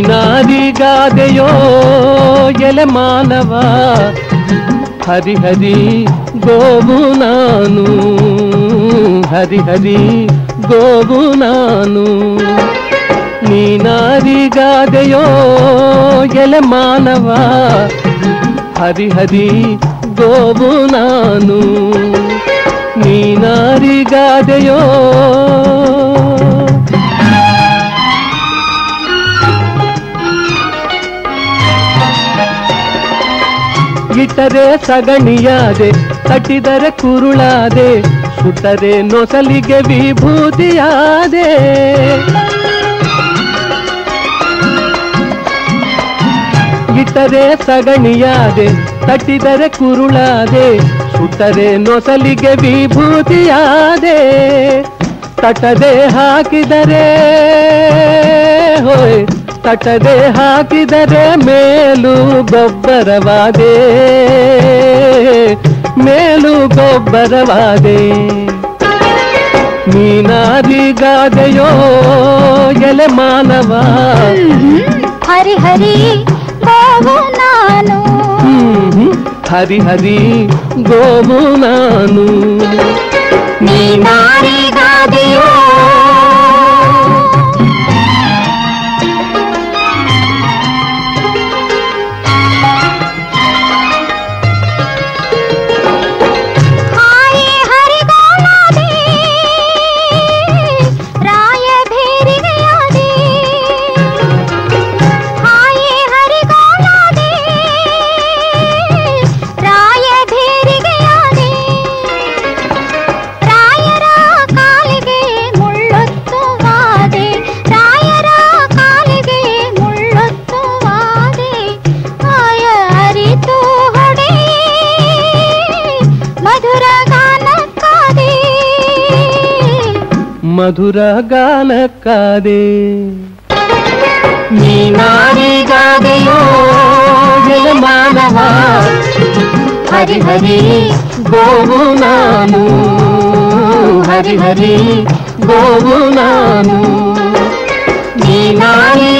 ನಾರಿಗಾದೆಯೋ ಎಲೆ ಮಾನವ ಹರಿ ಹರಿ ಗೋವು ನಾನು ಹರಿ ಹರಿ ಗೋವು ನಾನು ನೀ ನಾರಿಗಾದೆಯೋ ಎಲೆ ಮಾನವ ಹರಿ ಹರಿ ಗೋವು ನಾನು ನೀ ಇಟ್ಟರೆ ಸಗಣಿಯಾದೆ ತಟ್ಟಿದರೆ ಕುರುಳಾದೆ ಸುಟ್ಟರೆ ನೊಸಲಿಗೆ ವಿಭೂತಿಯಾದೆ ಇಟ್ಟರೆ ಸಗಣಿಯಾದೆ ತಟ್ಟಿದರೆ ಕುರುಳಾದೆ ಸುಟ್ಟರೆ ನೊಸಲಿಗೆ ವಿಭೂತಿಯಾದೆ ತಟದೆ ಹಾಕಿದರೆ ಹೋಯ್ ತಟದೆ ಹಾಕಿದರೆ ಮೇಲು ಗೊಬ್ಬರವಾದೆ ಮೇಲು ಗೊಬ್ಬರವಾದೆ ನೀನಾದಿಗಾದೆಯೋ ಎಲೆ ಮಾನವ ಹರಿ ಹರಿ ಗೋವು ನಾನು ಹ್ಮ್, ಹರಿ ಹರಿ ಗೋವು ನಾನು ನೀ మధుర గాన కాదే. నీ నారి హరి హరి గోవు నాను. హరి హరి గోవు నాను. నీ నారి